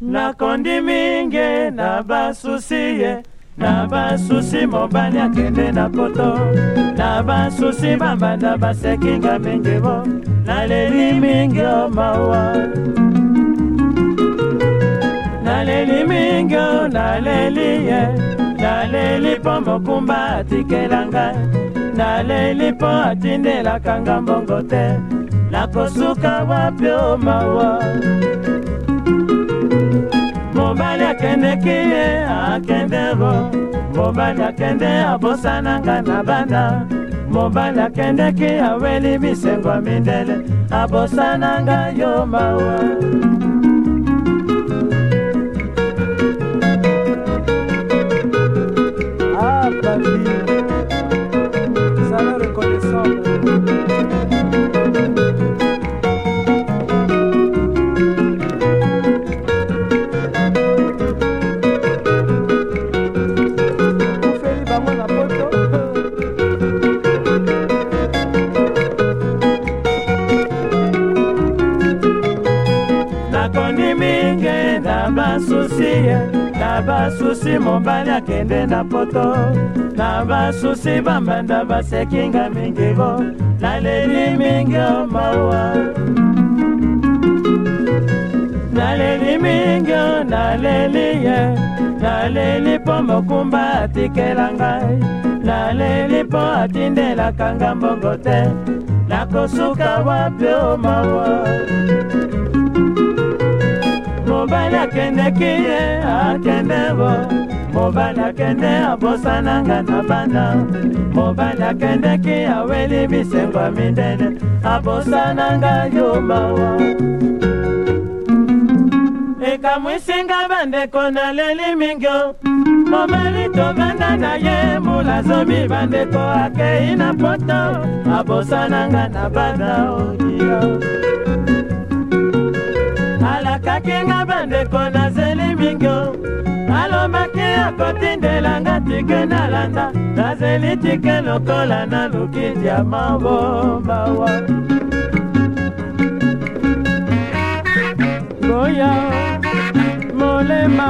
nakondi mingi na basusi ye na basusi mobali akende na poto na basusi bambanda basekinga mingi bo naleli mingi o mawa naleli mingi o naleli ye naleli mpo mokumba atikelanga naleli mpo atindelaka nga mbongo te nakosuka wapi o mawa akendeki ye akendero mobali akende abosananga na banda mobali akendeki aweli bisengo midele abosananga yo mawa tokoni mingi na basusi na basusi mobali akende na poto na basusi bambanda basekinga mingi bo naleli mingi omawa naleli mingi naleli ye naleli mpo mokumba atikela ngai naleli mpo atindelaka nga mbongo te nakosuka wapi omawa aleki ye akende bo mobali akende abosananga na bana mobali akendeki aweli bisengo ya mindele abosananga yo mawa ekamwisinga bandeko naleli mingio momeli tobanda na ye mbula zomi bandeko akei na poto abosananga na banda oyo alakaki nga bandeko nazeli mingi alobaki akotindelanga tike nalanda nazeli tike lokola naluki diama bombawa koya molema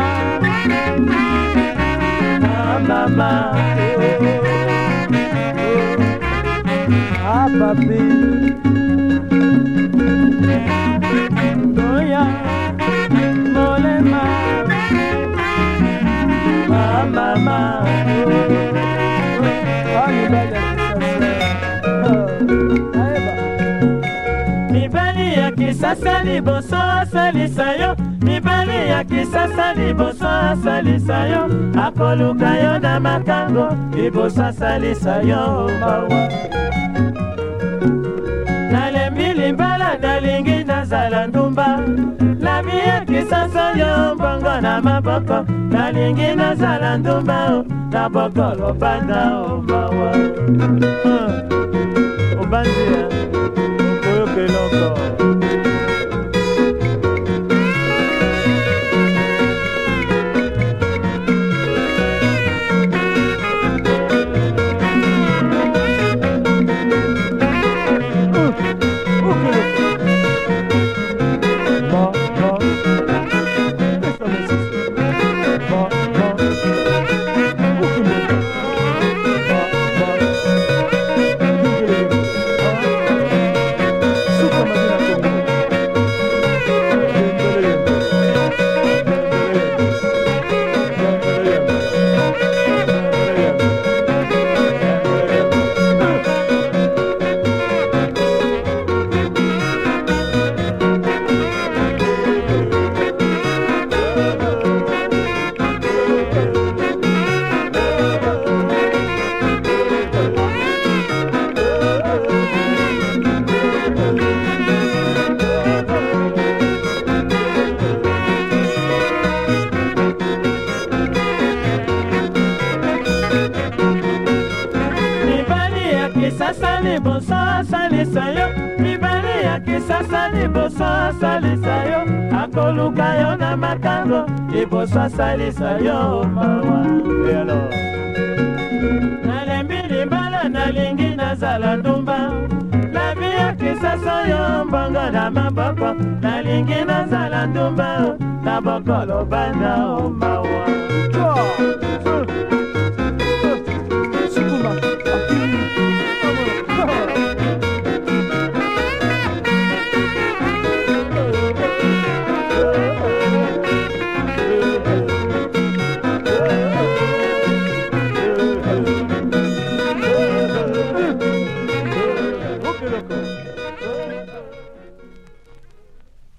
amama apapi eh, eh, eh, ah, ya molema mamama mibali oh, oh, oh, ya kisasa liboso asalisa yo mibali ya kisasa liboso asalisa yo akoluka yo na makango liboso asalisa yo mawa bandumba labi ekisansa yo mbongo na maboko nalingi nazala ndumba na oh. bokolo banda o oh, mawa ah, obanzia oyokeloko kesasale bosasalisa yo mibale ya kesasale bosasalisa yo akoluka yo na makango ebosasalisa yo mawa elo nalembi libala nalingi nazala ndumba labi ya kisasa yo mbongo na maboko nalingi nazala ndumba na bokolo banda o mawa